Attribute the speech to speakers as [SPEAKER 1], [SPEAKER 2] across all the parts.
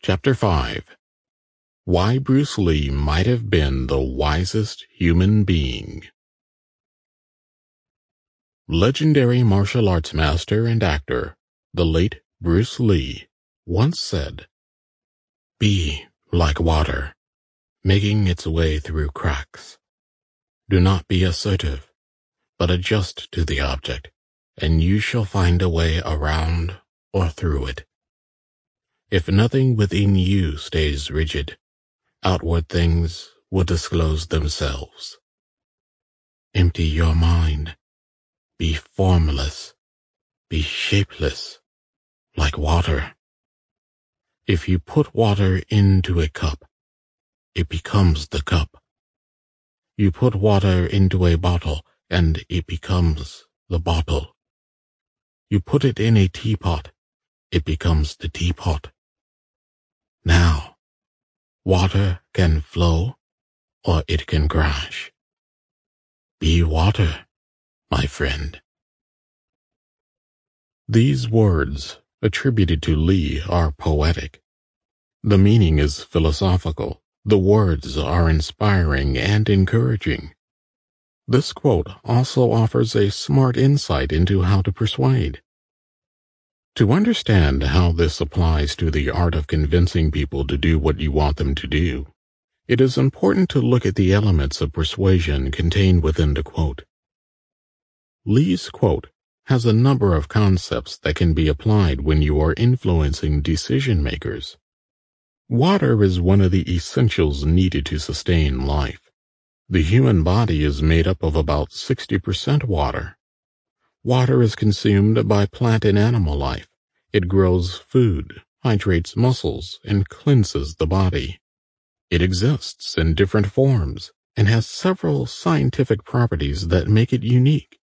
[SPEAKER 1] Chapter 5 Why Bruce Lee Might Have Been the Wisest Human Being Legendary martial arts master and actor, the late Bruce Lee, once said, Be like water, making its way through cracks. Do not be assertive, but adjust to the object, and you shall find a way around or through it. If nothing within you stays rigid, outward things will disclose themselves. Empty your mind. Be formless. Be shapeless, like water. If you put water into a cup, it becomes the cup. You put water into a bottle, and it becomes the bottle. You put it in a teapot, it becomes the teapot. Now, water can flow or it can crash. Be water, my friend. These words, attributed to Lee, are poetic. The meaning is philosophical. The words are inspiring and encouraging. This quote also offers a smart insight into how to persuade. To understand how this applies to the art of convincing people to do what you want them to do, it is important to look at the elements of persuasion contained within the quote. Lee's quote has a number of concepts that can be applied when you are influencing decision makers. Water is one of the essentials needed to sustain life. The human body is made up of about 60% water. Water is consumed by plant and animal life. It grows food, hydrates muscles, and cleanses the body. It exists in different forms and has several scientific properties that make it unique.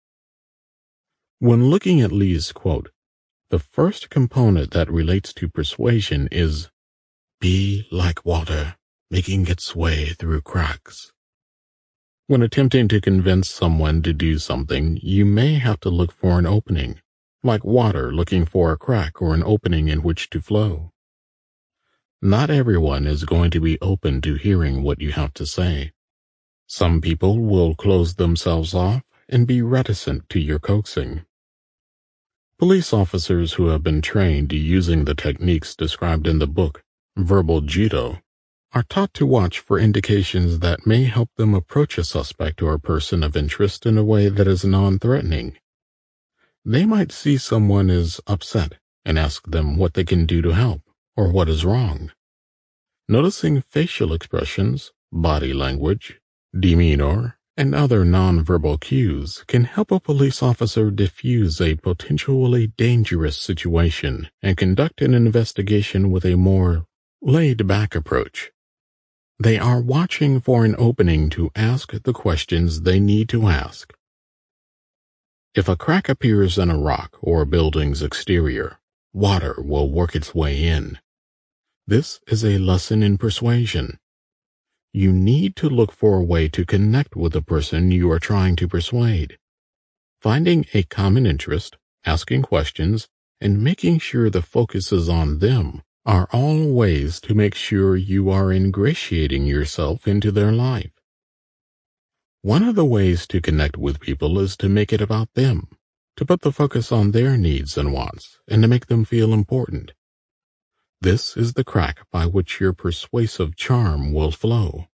[SPEAKER 1] When looking at Lee's quote, the first component that relates to persuasion is be like water, making its way through cracks. When attempting to convince someone to do something, you may have to look for an opening, like water looking for a crack or an opening in which to flow. Not everyone is going to be open to hearing what you have to say. Some people will close themselves off and be reticent to your coaxing. Police officers who have been trained using the techniques described in the book, Verbal Judo, are taught to watch for indications that may help them approach a suspect or a person of interest in a way that is non-threatening. They might see someone is upset and ask them what they can do to help or what is wrong. Noticing facial expressions, body language, demeanor, and other nonverbal cues can help a police officer diffuse a potentially dangerous situation and conduct an investigation with a more laid-back approach. They are watching for an opening to ask the questions they need to ask. If a crack appears in a rock or a building's exterior, water will work its way in. This is a lesson in persuasion. You need to look for a way to connect with the person you are trying to persuade. Finding a common interest, asking questions, and making sure the focus is on them are all ways to make sure you are ingratiating yourself into their life. One of the ways to connect with people is to make it about them, to put the focus on their needs and wants, and to make them feel important. This is the crack by which your persuasive charm will flow.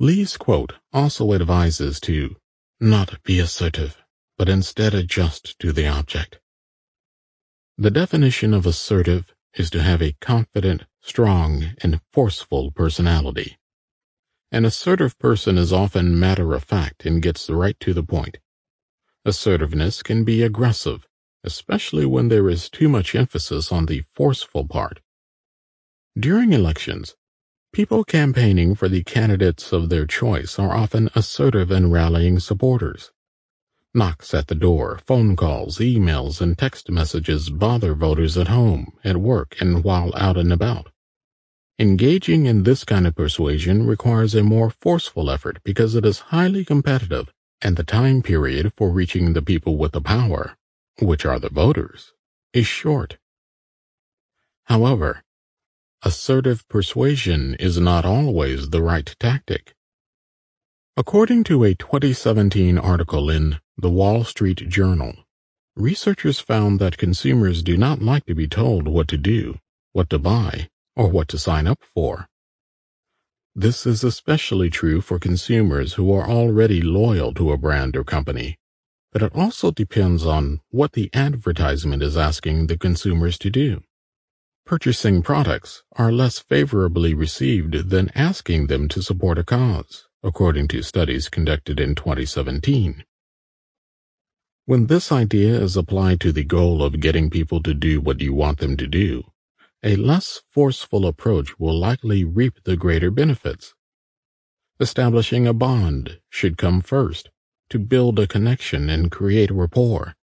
[SPEAKER 1] Lee's quote also advises to not be assertive, but instead adjust to the object. The definition of assertive is to have a confident, strong, and forceful personality. An assertive person is often matter of fact and gets right to the point. Assertiveness can be aggressive, especially when there is too much emphasis on the forceful part. During elections, people campaigning for the candidates of their choice are often assertive in rallying supporters. Knocks at the door, phone calls, emails, and text messages bother voters at home, at work, and while out and about. Engaging in this kind of persuasion requires a more forceful effort because it is highly competitive and the time period for reaching the people with the power, which are the voters, is short. However, assertive persuasion is not always the right tactic. According to a 2017 article in The Wall Street Journal, researchers found that consumers do not like to be told what to do, what to buy, or what to sign up for. This is especially true for consumers who are already loyal to a brand or company, but it also depends on what the advertisement is asking the consumers to do. Purchasing products are less favorably received than asking them to support a cause, according to studies conducted in 2017. When this idea is applied to the goal of getting people to do what you want them to do, a less forceful approach will likely reap the greater benefits. Establishing a bond should come first to build a connection and create rapport.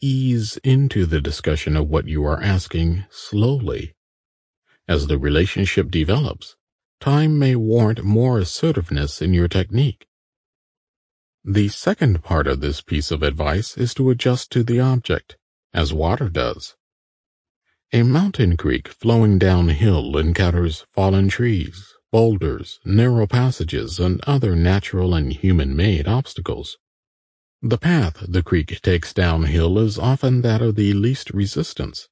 [SPEAKER 1] Ease into the discussion of what you are asking slowly. As the relationship develops, time may warrant more assertiveness in your technique. The second part of this piece of advice is to adjust to the object, as water does. A mountain creek flowing downhill encounters fallen trees, boulders, narrow passages, and other natural and human-made obstacles. The path the creek takes downhill is often that of the least resistance.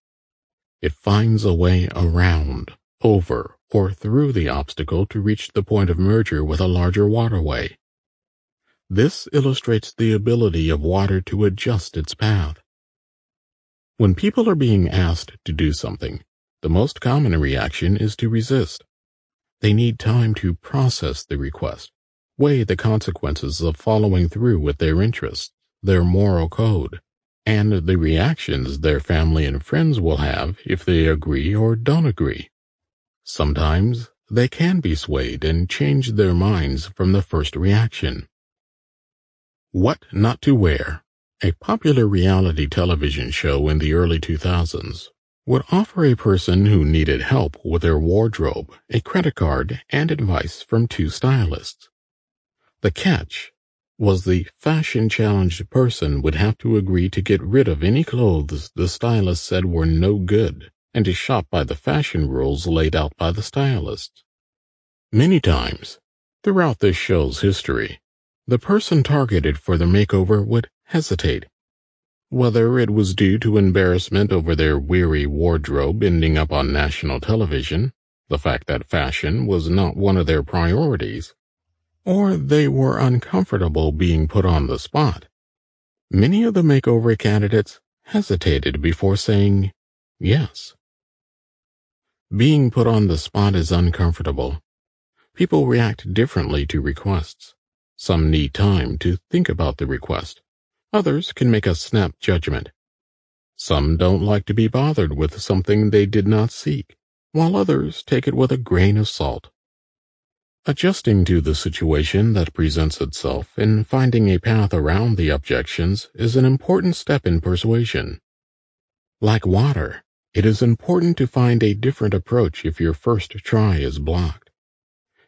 [SPEAKER 1] It finds a way around, over, or through the obstacle to reach the point of merger with a larger waterway. This illustrates the ability of water to adjust its path. When people are being asked to do something, the most common reaction is to resist. They need time to process the request, weigh the consequences of following through with their interests, their moral code, and the reactions their family and friends will have if they agree or don't agree. Sometimes they can be swayed and change their minds from the first reaction. What Not to Wear a popular reality television show in the early 2000s would offer a person who needed help with their wardrobe a credit card and advice from two stylists. The catch was the fashion-challenged person would have to agree to get rid of any clothes the stylist said were no good and to shop by the fashion rules laid out by the stylist. Many times, throughout this show's history, the person targeted for the makeover would hesitate. Whether it was due to embarrassment over their weary wardrobe ending up on national television, the fact that fashion was not one of their priorities, or they were uncomfortable being put on the spot. Many of the makeover candidates hesitated before saying yes. Being put on the spot is uncomfortable. People react differently to requests. Some need time to think about the request. Others can make a snap judgment. Some don't like to be bothered with something they did not seek, while others take it with a grain of salt. Adjusting to the situation that presents itself and finding a path around the objections is an important step in persuasion. Like water, it is important to find a different approach if your first try is blocked.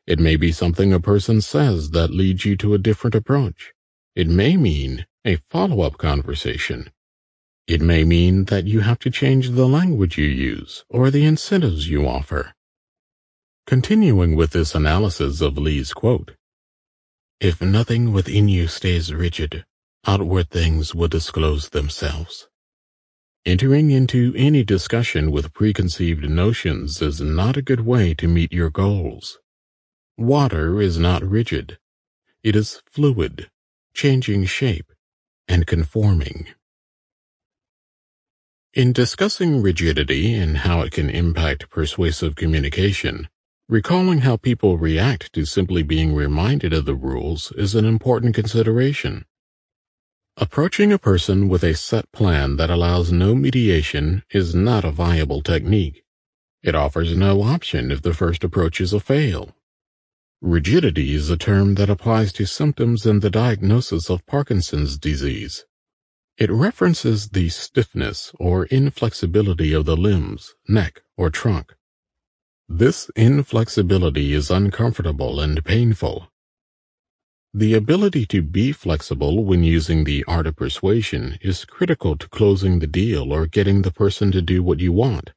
[SPEAKER 1] It may be something a person says that leads you to a different approach. It may mean a follow-up conversation. It may mean that you have to change the language you use or the incentives you offer. Continuing with this analysis of Lee's quote, If nothing within you stays rigid, outward things will disclose themselves. Entering into any discussion with preconceived notions is not a good way to meet your goals. Water is not rigid. It is fluid, changing shape, and conforming. In discussing rigidity and how it can impact persuasive communication, recalling how people react to simply being reminded of the rules is an important consideration. Approaching a person with a set plan that allows no mediation is not a viable technique. It offers no option if the first approach is a fail. Rigidity is a term that applies to symptoms in the diagnosis of Parkinson's disease. It references the stiffness or inflexibility of the limbs, neck, or trunk. This inflexibility is uncomfortable and painful. The ability to be flexible when using the art of persuasion is critical to closing the deal or getting the person to do what you want.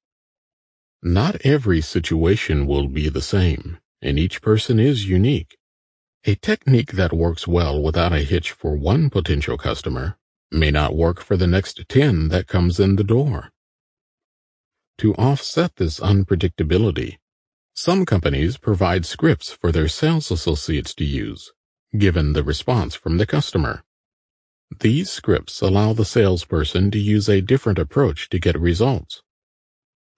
[SPEAKER 1] Not every situation will be the same, and each person is unique. A technique that works well without a hitch for one potential customer may not work for the next 10 that comes in the door. To offset this unpredictability, some companies provide scripts for their sales associates to use, given the response from the customer. These scripts allow the salesperson to use a different approach to get results.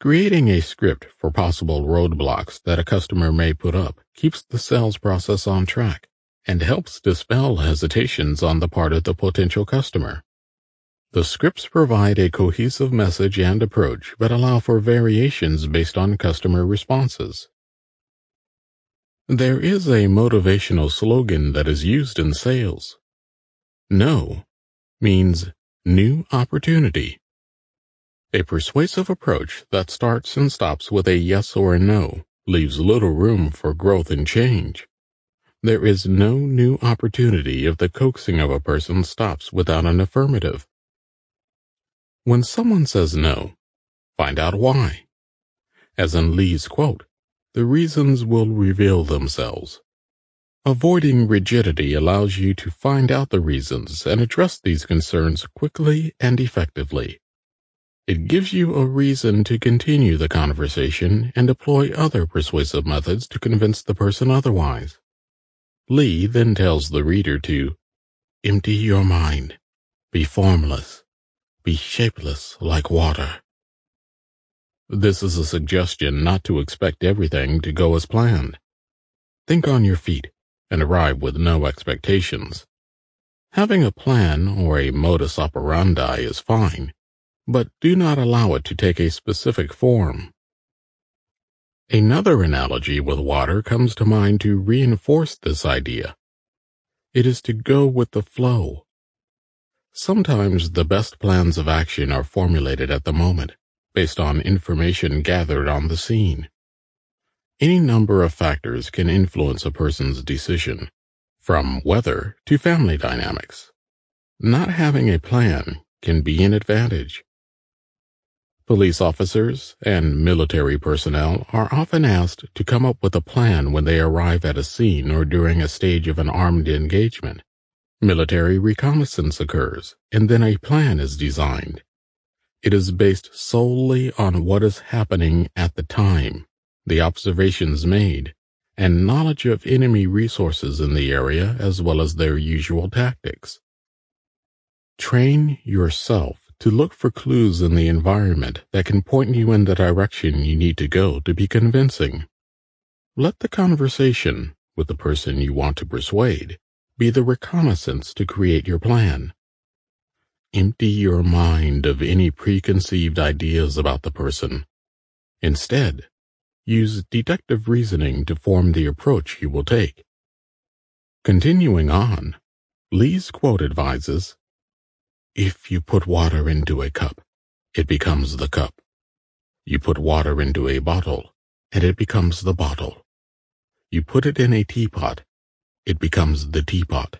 [SPEAKER 1] Creating a script for possible roadblocks that a customer may put up keeps the sales process on track and helps dispel hesitations on the part of the potential customer. The scripts provide a cohesive message and approach, but allow for variations based on customer responses. There is a motivational slogan that is used in sales. No means new opportunity. A persuasive approach that starts and stops with a yes or a no leaves little room for growth and change. There is no new opportunity if the coaxing of a person stops without an affirmative. When someone says no, find out why. As in Lee's quote, the reasons will reveal themselves. Avoiding rigidity allows you to find out the reasons and address these concerns quickly and effectively. It gives you a reason to continue the conversation and deploy other persuasive methods to convince the person otherwise. Lee then tells the reader to empty your mind, be formless, be shapeless like water. This is a suggestion not to expect everything to go as planned. Think on your feet and arrive with no expectations. Having a plan or a modus operandi is fine, but do not allow it to take a specific form. Another analogy with water comes to mind to reinforce this idea. It is to go with the flow, Sometimes the best plans of action are formulated at the moment, based on information gathered on the scene. Any number of factors can influence a person's decision, from weather to family dynamics. Not having a plan can be an advantage. Police officers and military personnel are often asked to come up with a plan when they arrive at a scene or during a stage of an armed engagement. Military reconnaissance occurs, and then a plan is designed. It is based solely on what is happening at the time, the observations made, and knowledge of enemy resources in the area as well as their usual tactics. Train yourself to look for clues in the environment that can point you in the direction you need to go to be convincing. Let the conversation with the person you want to persuade be the reconnaissance to create your plan. Empty your mind of any preconceived ideas about the person. Instead, use deductive reasoning to form the approach you will take. Continuing on, Lee's quote advises, If you put water into a cup, it becomes the cup. You put water into a bottle, and it becomes the bottle. You put it in a teapot, it becomes the teapot.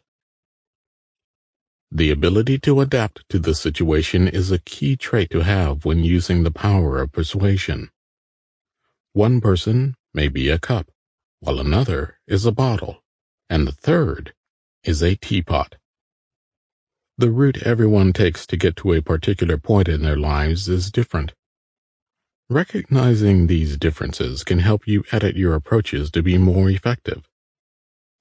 [SPEAKER 1] The ability to adapt to the situation is a key trait to have when using the power of persuasion. One person may be a cup, while another is a bottle, and the third is a teapot. The route everyone takes to get to a particular point in their lives is different. Recognizing these differences can help you edit your approaches to be more effective.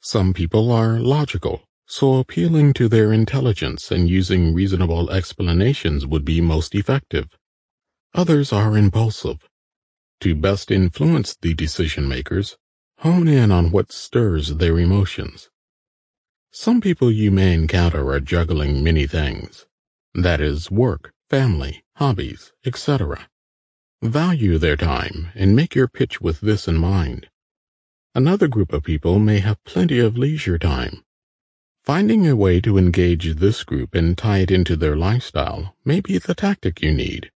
[SPEAKER 1] Some people are logical, so appealing to their intelligence and using reasonable explanations would be most effective. Others are impulsive. To best influence the decision makers, hone in on what stirs their emotions. Some people you may encounter are juggling many things. That is, work, family, hobbies, etc. Value their time and make your pitch with this in mind. Another group of people may have plenty of leisure time. Finding a way to engage this group and tie it into their lifestyle may be the tactic you need.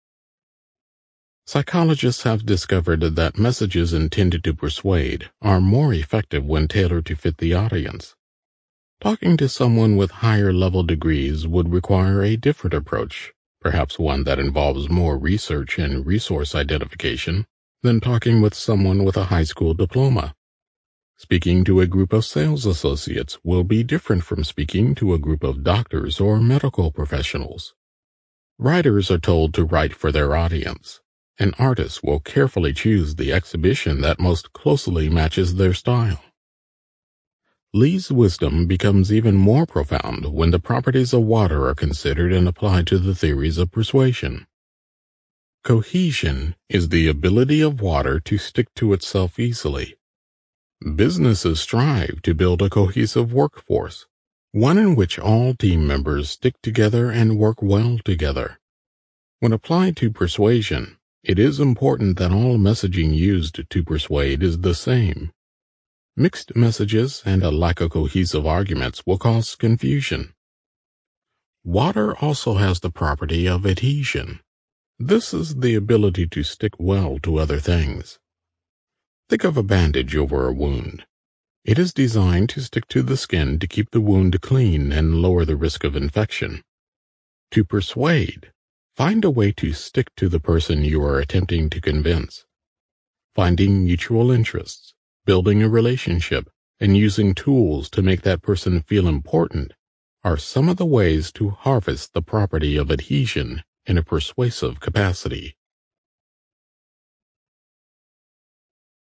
[SPEAKER 1] Psychologists have discovered that messages intended to persuade are more effective when tailored to fit the audience. Talking to someone with higher level degrees would require a different approach, perhaps one that involves more research and resource identification than talking with someone with a high school diploma. Speaking to a group of sales associates will be different from speaking to a group of doctors or medical professionals. Writers are told to write for their audience, and artists will carefully choose the exhibition that most closely matches their style. Lee's wisdom becomes even more profound when the properties of water are considered and applied to the theories of persuasion. Cohesion is the ability of water to stick to itself easily. Businesses strive to build a cohesive workforce, one in which all team members stick together and work well together. When applied to persuasion, it is important that all messaging used to persuade is the same. Mixed messages and a lack of cohesive arguments will cause confusion. Water also has the property of adhesion. This is the ability to stick well to other things. Think of a bandage over a wound. It is designed to stick to the skin to keep the wound clean and lower the risk of infection. To persuade, find a way to stick to the person you are attempting to convince. Finding mutual interests, building a relationship, and using tools to make that person feel important are some of the ways to harvest the property of adhesion in a persuasive capacity.